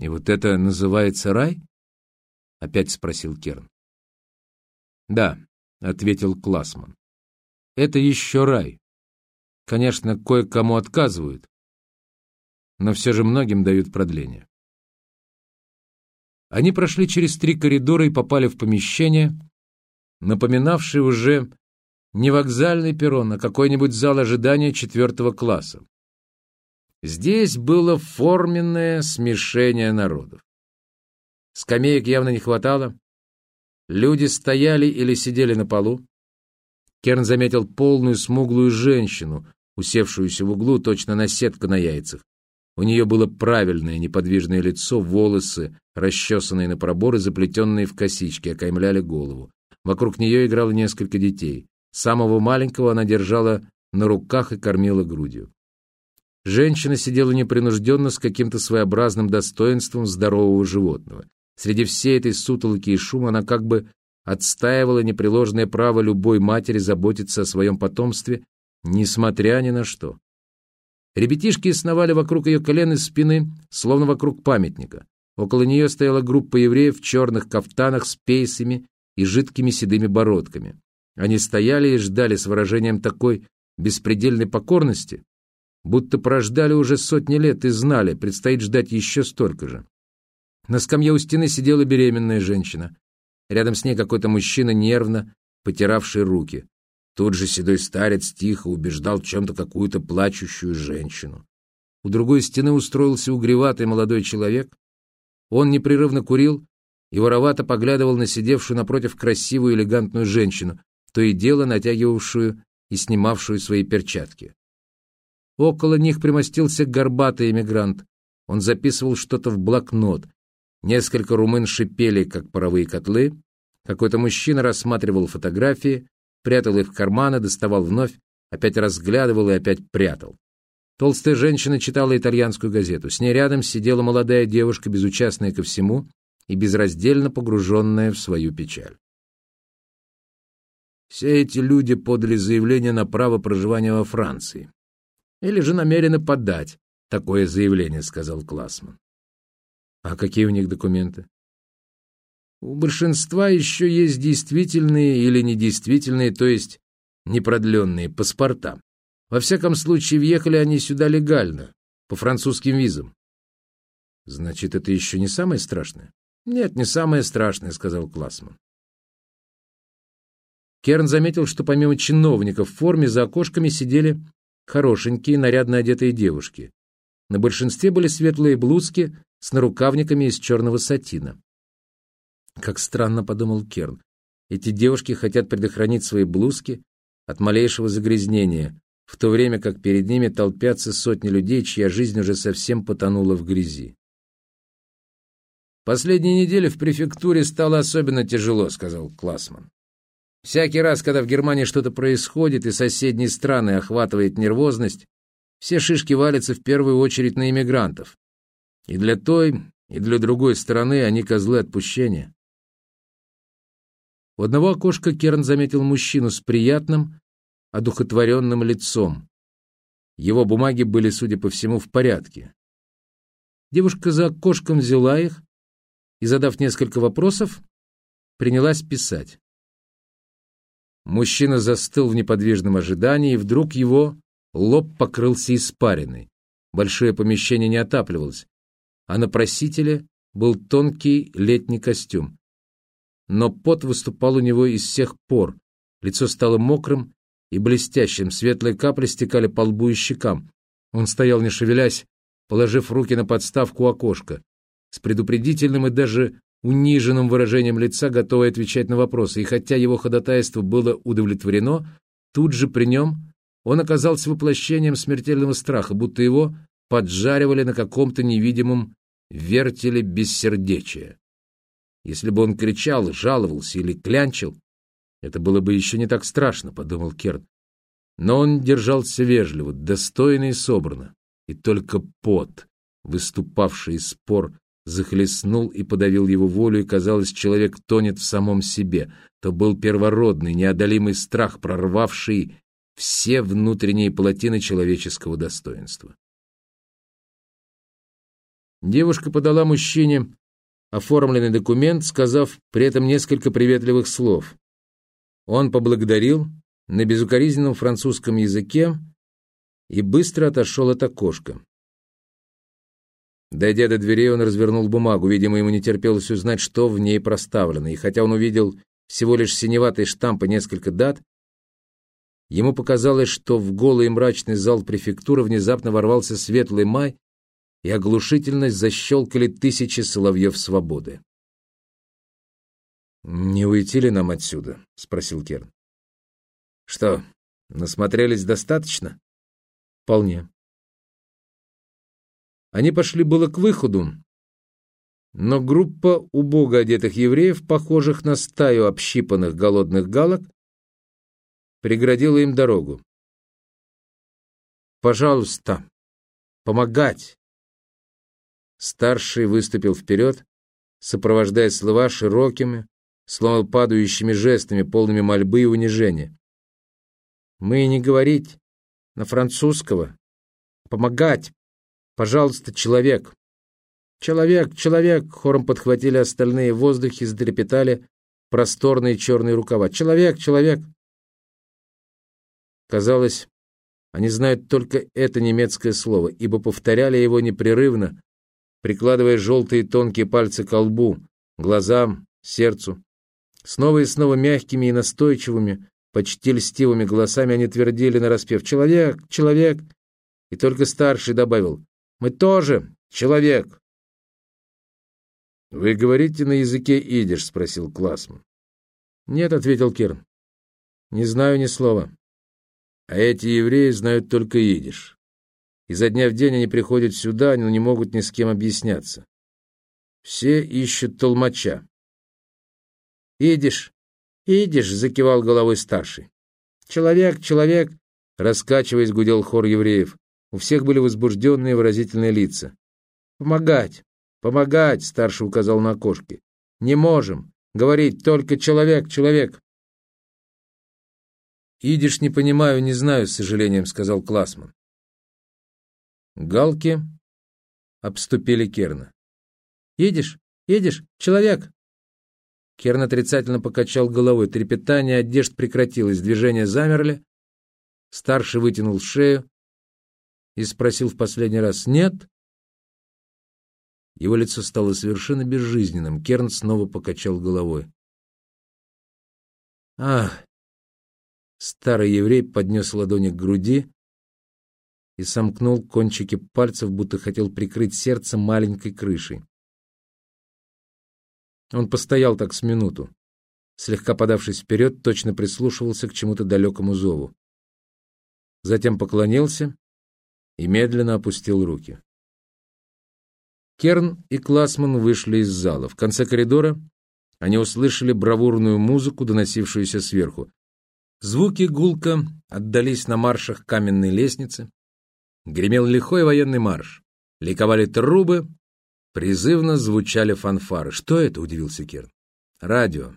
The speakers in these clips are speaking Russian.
«И вот это называется рай?» — опять спросил Керн. «Да», — ответил Классман. «Это еще рай. Конечно, кое-кому отказывают, но все же многим дают продление». Они прошли через три коридора и попали в помещение, напоминавшее уже не вокзальный перрон, а какой-нибудь зал ожидания четвертого класса. Здесь было форменное смешение народов. Скамеек явно не хватало. Люди стояли или сидели на полу. Керн заметил полную смуглую женщину, усевшуюся в углу, точно наседка на яйцах. У нее было правильное неподвижное лицо, волосы, расчесанные на проборы, заплетенные в косички, окаймляли голову. Вокруг нее играло несколько детей. Самого маленького она держала на руках и кормила грудью. Женщина сидела непринужденно с каким-то своеобразным достоинством здорового животного. Среди всей этой сутолоки и шума она как бы отстаивала непреложное право любой матери заботиться о своем потомстве, несмотря ни на что. Ребятишки сновали вокруг ее колен и спины, словно вокруг памятника. Около нее стояла группа евреев в черных кафтанах с пейсами и жидкими седыми бородками. Они стояли и ждали с выражением такой беспредельной покорности, будто прождали уже сотни лет и знали, предстоит ждать еще столько же. На скамье у стены сидела беременная женщина. Рядом с ней какой-то мужчина, нервно потиравший руки. Тут же седой старец тихо убеждал чем-то какую-то плачущую женщину. У другой стены устроился угреватый молодой человек. Он непрерывно курил и воровато поглядывал на сидевшую напротив красивую элегантную женщину, то и дело натягивавшую и снимавшую свои перчатки. Около них примостился горбатый эмигрант. Он записывал что-то в блокнот. Несколько румын шипели, как паровые котлы. Какой-то мужчина рассматривал фотографии, прятал их в карманы, доставал вновь, опять разглядывал и опять прятал. Толстая женщина читала итальянскую газету. С ней рядом сидела молодая девушка, безучастная ко всему и безраздельно погруженная в свою печаль. Все эти люди подали заявление на право проживания во Франции. Или же намерены подать такое заявление, сказал Классман. А какие у них документы? У большинства еще есть действительные или недействительные, то есть непродленные паспорта. Во всяком случае, въехали они сюда легально, по французским визам. Значит, это еще не самое страшное? Нет, не самое страшное, сказал Классман. Керн заметил, что помимо чиновников в форме за окошками сидели хорошенькие, нарядно одетые девушки. На большинстве были светлые блузки с нарукавниками из черного сатина. Как странно, подумал Керн. Эти девушки хотят предохранить свои блузки от малейшего загрязнения, в то время как перед ними толпятся сотни людей, чья жизнь уже совсем потонула в грязи. «Последние недели в префектуре стало особенно тяжело», — сказал Классман. «Всякий раз, когда в Германии что-то происходит и соседние страны охватывает нервозность, все шишки валятся в первую очередь на иммигрантов. И для той, и для другой стороны они козлы отпущения. У одного окошка Керн заметил мужчину с приятным, одухотворенным лицом. Его бумаги были, судя по всему, в порядке. Девушка за окошком взяла их и, задав несколько вопросов, принялась писать. Мужчина застыл в неподвижном ожидании, и вдруг его лоб покрылся испариной. Большое помещение не отапливалось, а на просителе был тонкий летний костюм но пот выступал у него из всех пор. Лицо стало мокрым и блестящим, светлые капли стекали по лбу и щекам. Он стоял, не шевелясь, положив руки на подставку окошка, с предупредительным и даже униженным выражением лица, готовый отвечать на вопросы. И хотя его ходатайство было удовлетворено, тут же при нем он оказался воплощением смертельного страха, будто его поджаривали на каком-то невидимом вертеле бессердечия. Если бы он кричал, жаловался или клянчил, это было бы еще не так страшно, — подумал Керн. Но он держался вежливо, достойно и собрано. И только пот, выступавший из спор, захлестнул и подавил его волю, и, казалось, человек тонет в самом себе. То был первородный, неодолимый страх, прорвавший все внутренние плотины человеческого достоинства. девушка подала мужчине оформленный документ, сказав при этом несколько приветливых слов. Он поблагодарил на безукоризненном французском языке и быстро отошел от окошка. Дойдя до дверей, он развернул бумагу. Видимо, ему не терпелось узнать, что в ней проставлено. И хотя он увидел всего лишь синеватый штамп и несколько дат, ему показалось, что в голый и мрачный зал префектуры внезапно ворвался светлый май, и оглушительность защелкали тысячи соловьев свободы. «Не уйти ли нам отсюда?» — спросил Керн. «Что, насмотрелись достаточно?» «Вполне». Они пошли было к выходу, но группа убого одетых евреев, похожих на стаю общипанных голодных галок, преградила им дорогу. «Пожалуйста, помогать!» Старший выступил вперед, сопровождая слова широкими, словно падающими жестами, полными мольбы и унижения. «Мы не говорить на французского. Помогать! Пожалуйста, человек!» «Человек! Человек!» — хором подхватили остальные в воздухе, затрепетали просторные черные рукава. «Человек! Человек!» Казалось, они знают только это немецкое слово, ибо повторяли его непрерывно, прикладывая желтые тонкие пальцы к лбу, глазам, сердцу. Снова и снова мягкими и настойчивыми, почти льстивыми голосами они твердили нараспев «Человек! Человек!» И только старший добавил «Мы тоже человек!» «Вы говорите на языке идиш?» — спросил Классман. «Нет», — ответил Керн. «Не знаю ни слова. А эти евреи знают только идиш. Изо дня в день они приходят сюда, но не могут ни с кем объясняться. Все ищут толмача». «Идиш, идиш!» — закивал головой старший. «Человек, человек!» — раскачиваясь, гудел хор евреев. У всех были возбужденные выразительные лица. «Помогать! «Помогать!» — старший указал на окошки. «Не можем! Говорить только человек, человек!» «Идиш не понимаю, не знаю, с сожалением», — сказал Классман. Галки обступили Керна. «Едешь? Едешь? Человек!» Керн отрицательно покачал головой. Трепетание одежд прекратилось, движения замерли. Старший вытянул шею и спросил в последний раз «Нет?» Его лицо стало совершенно безжизненным. Керн снова покачал головой. «Ах!» Старый еврей поднес ладони к груди и сомкнул кончики пальцев, будто хотел прикрыть сердце маленькой крышей. Он постоял так с минуту, слегка подавшись вперед, точно прислушивался к чему-то далекому зову. Затем поклонился и медленно опустил руки. Керн и Классман вышли из зала. В конце коридора они услышали бравурную музыку, доносившуюся сверху. Звуки гулка отдались на маршах каменной лестницы. Гремел лихой военный марш. Ликовали трубы, призывно звучали фанфары. «Что это?» — удивился Керн. «Радио.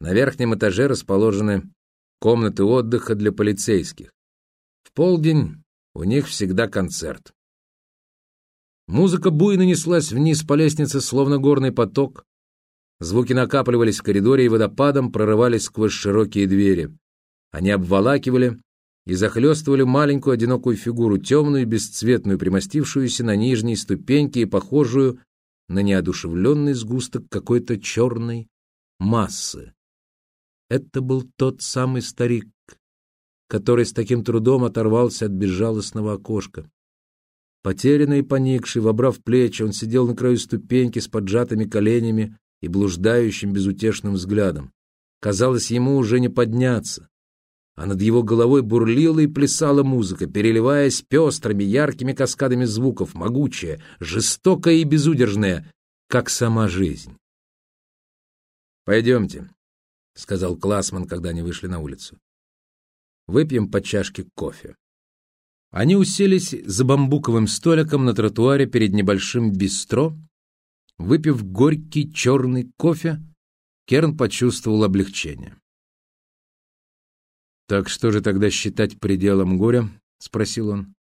На верхнем этаже расположены комнаты отдыха для полицейских. В полдень у них всегда концерт. Музыка буйно неслась вниз по лестнице, словно горный поток. Звуки накапливались в коридоре и водопадом прорывались сквозь широкие двери. Они обволакивали и захлестывали маленькую одинокую фигуру, темную бесцветную, примостившуюся на нижней ступеньке и похожую на неодушевленный сгусток какой-то черной массы. Это был тот самый старик, который с таким трудом оторвался от безжалостного окошка. Потерянный и поникший, вобрав плечи, он сидел на краю ступеньки с поджатыми коленями и блуждающим безутешным взглядом. Казалось, ему уже не подняться. А над его головой бурлила и плясала музыка, переливаясь пестрыми, яркими каскадами звуков, могучая, жестокая и безудержная, как сама жизнь. «Пойдемте», — сказал Классман, когда они вышли на улицу. «Выпьем по чашке кофе». Они уселись за бамбуковым столиком на тротуаре перед небольшим бистро. Выпив горький черный кофе, Керн почувствовал облегчение. «Так что же тогда считать пределом горя?» — спросил он.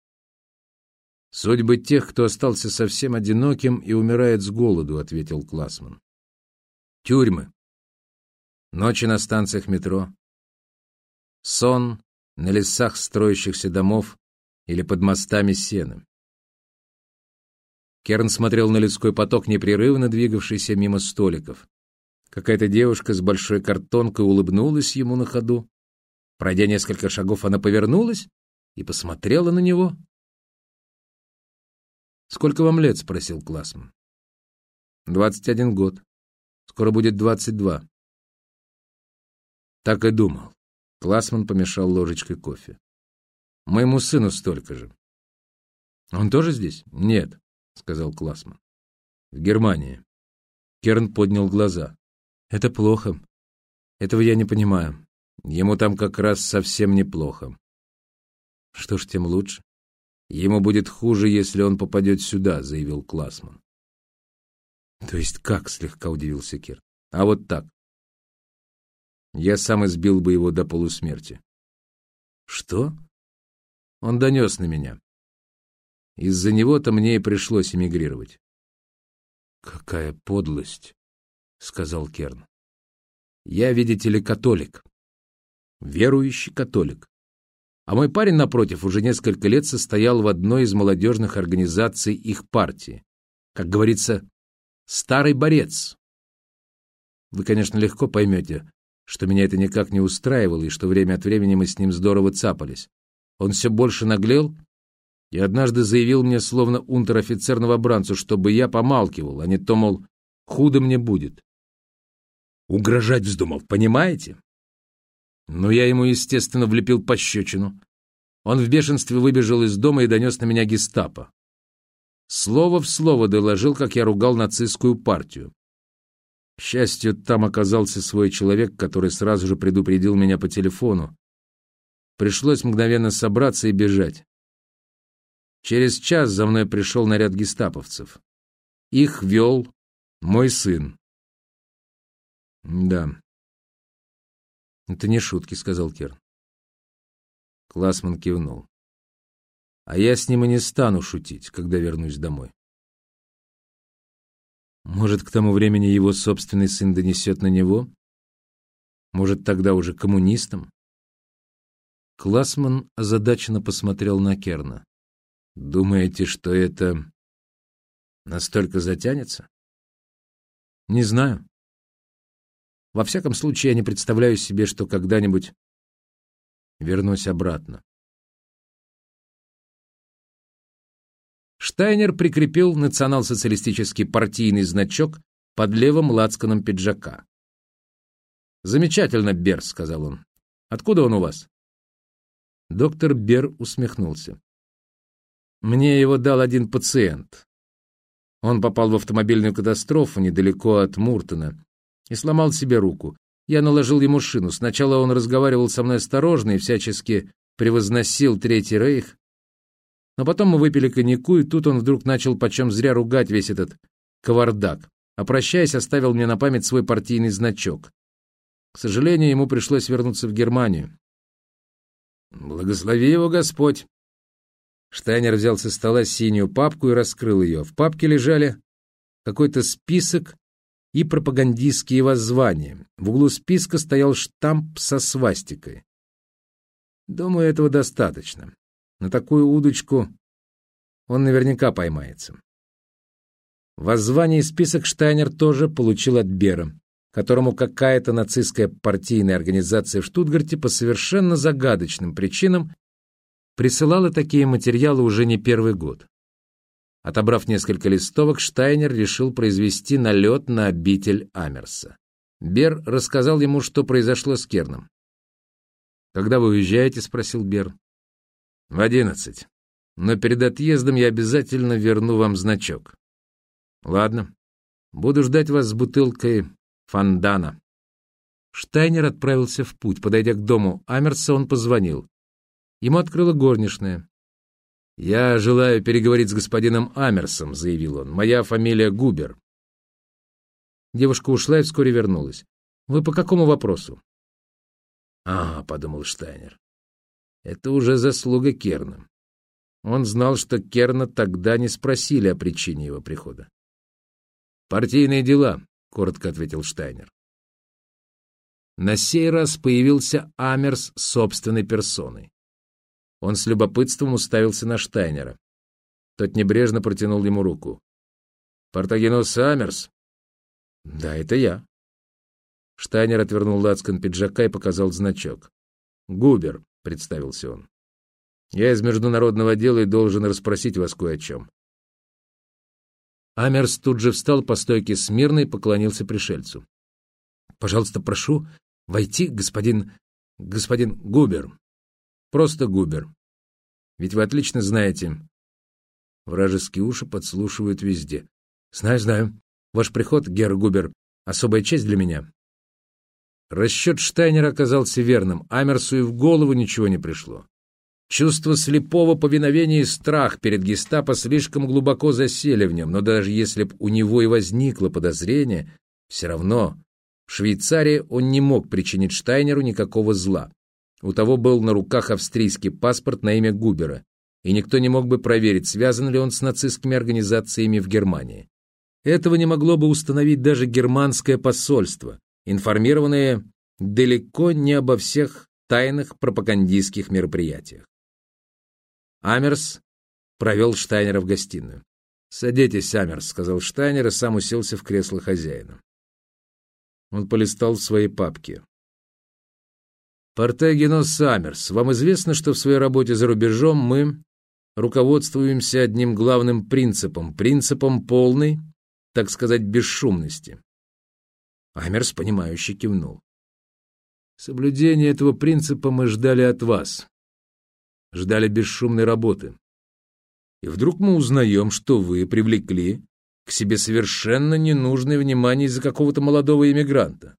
«Судьбы тех, кто остался совсем одиноким и умирает с голоду», — ответил Классман. «Тюрьмы. Ночи на станциях метро. Сон на лесах строящихся домов или под мостами сена. Керн смотрел на людской поток, непрерывно двигавшийся мимо столиков. Какая-то девушка с большой картонкой улыбнулась ему на ходу. Пройдя несколько шагов, она повернулась и посмотрела на него. «Сколько вам лет?» — спросил Классман. «Двадцать один год. Скоро будет двадцать два». Так и думал. Классман помешал ложечкой кофе. «Моему сыну столько же». «Он тоже здесь?» «Нет», — сказал Классман. «В Германии». Керн поднял глаза. «Это плохо. Этого я не понимаю. Ему там как раз совсем неплохо. Что ж, тем лучше. Ему будет хуже, если он попадет сюда, заявил Классман. То есть как, слегка удивился Кир. А вот так. Я сам избил бы его до полусмерти. Что? Он донес на меня. Из-за него-то мне и пришлось эмигрировать. Какая подлость, сказал Керн. Я, видите ли, католик. Верующий католик. А мой парень, напротив, уже несколько лет состоял в одной из молодежных организаций их партии. Как говорится, старый борец. Вы, конечно, легко поймете, что меня это никак не устраивало, и что время от времени мы с ним здорово цапались. Он все больше наглел и однажды заявил мне, словно унтер-офицер новобранцу, чтобы я помалкивал, а не то, мол, худо мне будет. Угрожать вздумал, понимаете? Но я ему, естественно, влепил пощечину. Он в бешенстве выбежал из дома и донес на меня гестапо. Слово в слово доложил, как я ругал нацистскую партию. К счастью, там оказался свой человек, который сразу же предупредил меня по телефону. Пришлось мгновенно собраться и бежать. Через час за мной пришел наряд гестаповцев. Их вел мой сын. Да, «Это не шутки», — сказал Керн. Классман кивнул. «А я с ним и не стану шутить, когда вернусь домой». Может, к тому времени его собственный сын донесет на него? Может, тогда уже коммунистом? Классман озадаченно посмотрел на Керна. «Думаете, что это настолько затянется?» «Не знаю. Во всяком случае, я не представляю себе, что когда-нибудь вернусь обратно. Штайнер прикрепил национал-социалистический партийный значок под левым лацканом пиджака. «Замечательно, Бер», — сказал он. «Откуда он у вас?» Доктор Бер усмехнулся. «Мне его дал один пациент. Он попал в автомобильную катастрофу недалеко от Муртона и сломал себе руку. Я наложил ему шину. Сначала он разговаривал со мной осторожно и всячески превозносил Третий Рейх. Но потом мы выпили коньяку, и тут он вдруг начал почем зря ругать весь этот кавардак. А прощаясь, оставил мне на память свой партийный значок. К сожалению, ему пришлось вернуться в Германию. «Благослови его Господь!» Штайнер взял со стола синюю папку и раскрыл ее. В папке лежали какой-то список и пропагандистские воззвания. В углу списка стоял штамп со свастикой. Думаю, этого достаточно. На такую удочку он наверняка поймается. Воззвание и список Штайнер тоже получил от Бера, которому какая-то нацистская партийная организация в Штутгарте по совершенно загадочным причинам присылала такие материалы уже не первый год. Отобрав несколько листовок, Штайнер решил произвести налет на обитель Амерса. Бер рассказал ему, что произошло с Керном. «Когда вы уезжаете?» — спросил Бер. «В одиннадцать. Но перед отъездом я обязательно верну вам значок». «Ладно. Буду ждать вас с бутылкой фандана». Штайнер отправился в путь. Подойдя к дому Амерса, он позвонил. Ему открыла горничная. «Я желаю переговорить с господином Амерсом», — заявил он. «Моя фамилия Губер». Девушка ушла и вскоре вернулась. «Вы по какому вопросу?» «А, — подумал Штайнер, — это уже заслуга Керна. Он знал, что Керна тогда не спросили о причине его прихода. «Партийные дела», — коротко ответил Штайнер. На сей раз появился Амерс собственной персоной. Он с любопытством уставился на Штайнера. Тот небрежно протянул ему руку. «Портагенос Амерс?» «Да, это я». Штайнер отвернул лацкан пиджака и показал значок. «Губер», — представился он. «Я из международного отдела и должен расспросить вас кое о чем». Амерс тут же встал по стойке смирно и поклонился пришельцу. «Пожалуйста, прошу войти, господин... господин Губер. Просто Губер. Ведь вы отлично знаете...» Вражеские уши подслушивают везде. «Знаю, знаю. Ваш приход, Герр Губер, особая честь для меня». Расчет Штайнера оказался верным. Амерсу и в голову ничего не пришло. Чувство слепого повиновения и страх перед гестапо слишком глубоко засели в нем, но даже если б у него и возникло подозрение, все равно в Швейцарии он не мог причинить Штайнеру никакого зла. У того был на руках австрийский паспорт на имя Губера, и никто не мог бы проверить, связан ли он с нацистскими организациями в Германии. Этого не могло бы установить даже германское посольство, информированное далеко не обо всех тайных пропагандистских мероприятиях. Амерс провел Штайнера в гостиную. «Садитесь, Амерс», — сказал Штайнер и сам уселся в кресло хозяина. Он полистал в своей папке. «Портегинос Амерс, вам известно, что в своей работе за рубежом мы руководствуемся одним главным принципом, принципом полной, так сказать, бесшумности». Амерс, понимающе кивнул. «Соблюдение этого принципа мы ждали от вас. Ждали бесшумной работы. И вдруг мы узнаем, что вы привлекли к себе совершенно ненужное внимание из-за какого-то молодого иммигранта.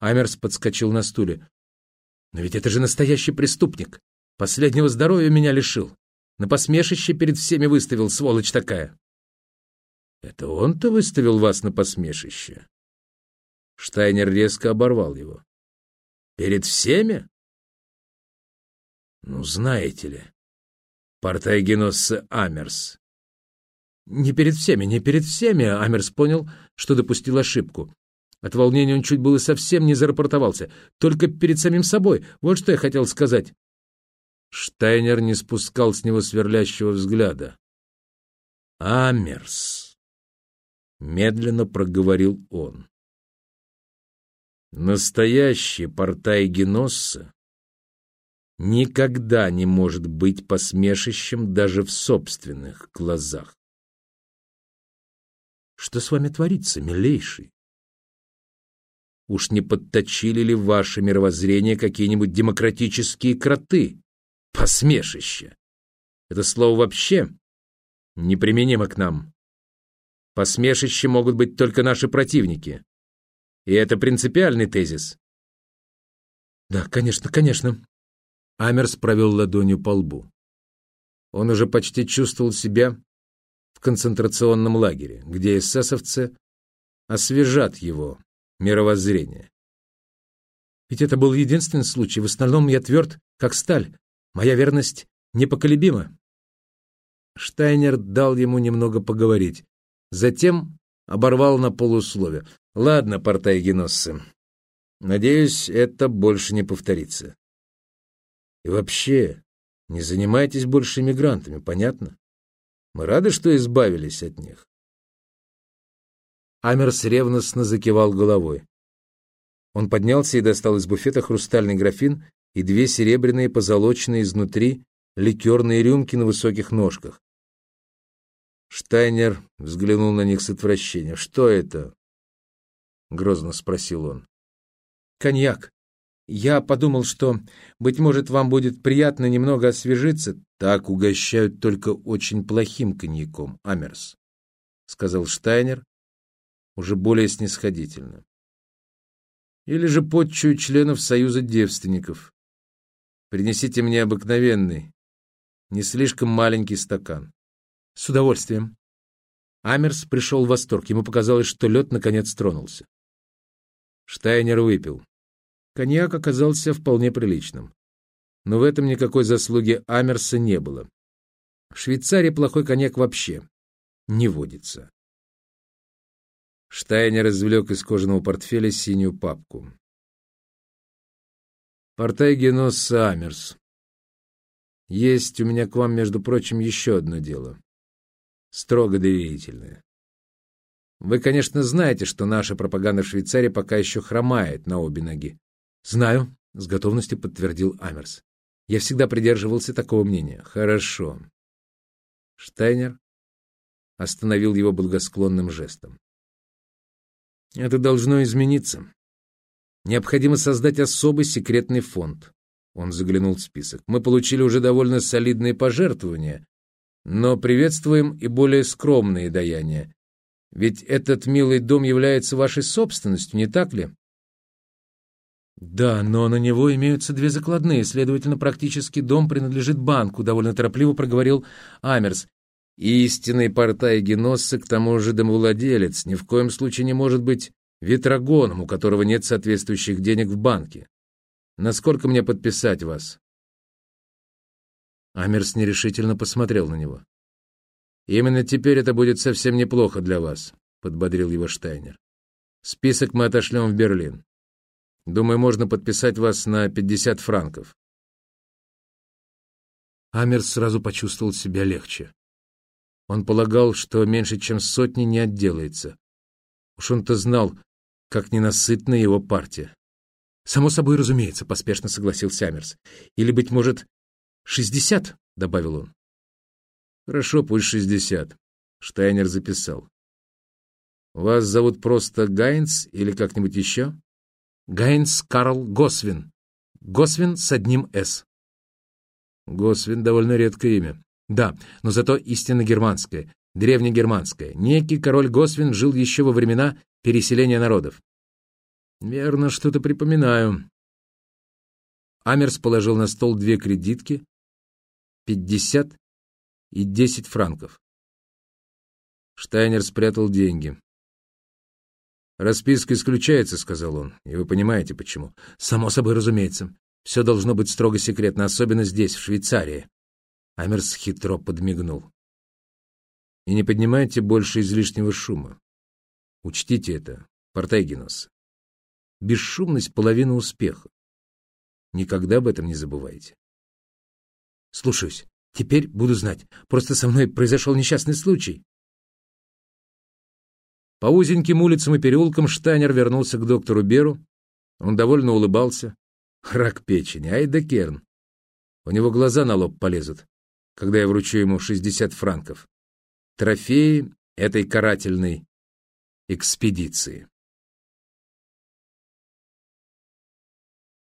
Амерс подскочил на стуле. «Но ведь это же настоящий преступник. Последнего здоровья меня лишил. На посмешище перед всеми выставил, сволочь такая». «Это он-то выставил вас на посмешище?» Штайнер резко оборвал его. «Перед всеми?» «Ну, знаете ли, Портайгенос Амерс, не перед всеми, не перед всеми, Амерс понял, что допустил ошибку. От волнения он чуть было совсем не зарапортовался. Только перед самим собой. Вот что я хотел сказать. Штайнер не спускал с него сверлящего взгляда. «Амерс», — медленно проговорил он. «Настоящий портай Геносса никогда не может быть посмешищем даже в собственных глазах. Что с вами творится, милейший? Уж не подточили ли ваше мировоззрение какие-нибудь демократические кроты? Посмешище! Это слово вообще неприменимо к нам. Посмешище могут быть только наши противники. И это принципиальный тезис. Да, конечно, конечно. Амерс провел ладонью по лбу. Он уже почти чувствовал себя в концентрационном лагере, где эсэсовцы освежат его мировоззрение. Ведь это был единственный случай. В остальном я тверд, как сталь. Моя верность непоколебима. Штайнер дал ему немного поговорить. Затем оборвал на полуслове. «Ладно, портай Геноссы. Надеюсь, это больше не повторится. И вообще, не занимайтесь больше мигрантами, понятно? Мы рады, что избавились от них. Амерс ревностно закивал головой. Он поднялся и достал из буфета хрустальный графин и две серебряные позолоченные изнутри ликерные рюмки на высоких ножках. Штайнер взглянул на них с отвращением. «Что это?» — грозно спросил он. «Коньяк», я подумал, что, быть может, вам будет приятно немного освежиться. Так угощают только очень плохим коньяком, Амерс, — сказал Штайнер, уже более снисходительно. Или же подчую членов Союза девственников. Принесите мне обыкновенный, не слишком маленький стакан. С удовольствием. Амерс пришел в восторг. Ему показалось, что лед наконец тронулся. Штайнер выпил. Коньяк оказался вполне приличным. Но в этом никакой заслуги Амерса не было. В Швейцарии плохой коньяк вообще не водится. Штайнер извлек из кожаного портфеля синюю папку. «Портай Генос Саммерс. Есть у меня к вам, между прочим, еще одно дело. Строго доверительное. Вы, конечно, знаете, что наша пропаганда в Швейцарии пока еще хромает на обе ноги. Знаю, — с готовностью подтвердил Амерс. Я всегда придерживался такого мнения. Хорошо. Штайнер остановил его благосклонным жестом. Это должно измениться. Необходимо создать особый секретный фонд. Он заглянул в список. Мы получили уже довольно солидные пожертвования, но приветствуем и более скромные даяния. Ведь этот милый дом является вашей собственностью, не так ли? Да, но на него имеются две закладные, следовательно, практически дом принадлежит банку, довольно торопливо проговорил Амерс. Истинный портай Геносса, к тому же домовладелец, ни в коем случае не может быть ветрогоном, у которого нет соответствующих денег в банке. Насколько мне подписать вас? Амерс нерешительно посмотрел на него. «Именно теперь это будет совсем неплохо для вас», — подбодрил его Штайнер. «Список мы отошлем в Берлин. Думаю, можно подписать вас на 50 франков». Амерс сразу почувствовал себя легче. Он полагал, что меньше чем сотни не отделается. Уж он-то знал, как ненасытна его партия. «Само собой, разумеется», — поспешно согласился Амерс. «Или, быть может, шестьдесят?» — добавил он. «Хорошо, пусть шестьдесят», — Штайнер записал. «Вас зовут просто Гайнс или как-нибудь еще?» «Гайнс Карл Госвин. Госвин с одним «С». «Госвин» — довольно редкое имя. Да, но зато истинно германское, древнегерманское. Некий король Госвин жил еще во времена переселения народов. Верно, что-то припоминаю. Амерс положил на стол две кредитки, пятьдесят и десять франков. Штайнер спрятал деньги. «Расписка исключается», — сказал он, — «и вы понимаете, почему». «Само собой, разумеется. Все должно быть строго секретно, особенно здесь, в Швейцарии». Амерс хитро подмигнул. «И не поднимайте больше излишнего шума. Учтите это, Портегинос. Бесшумность — половина успеха. Никогда об этом не забывайте». «Слушаюсь. Теперь буду знать. Просто со мной произошел несчастный случай». По узеньким улицам и переулкам Штайнер вернулся к доктору Беру. Он довольно улыбался. Рак печени, ай да керн. У него глаза на лоб полезут когда я вручу ему 60 франков. Трофеи этой карательной экспедиции.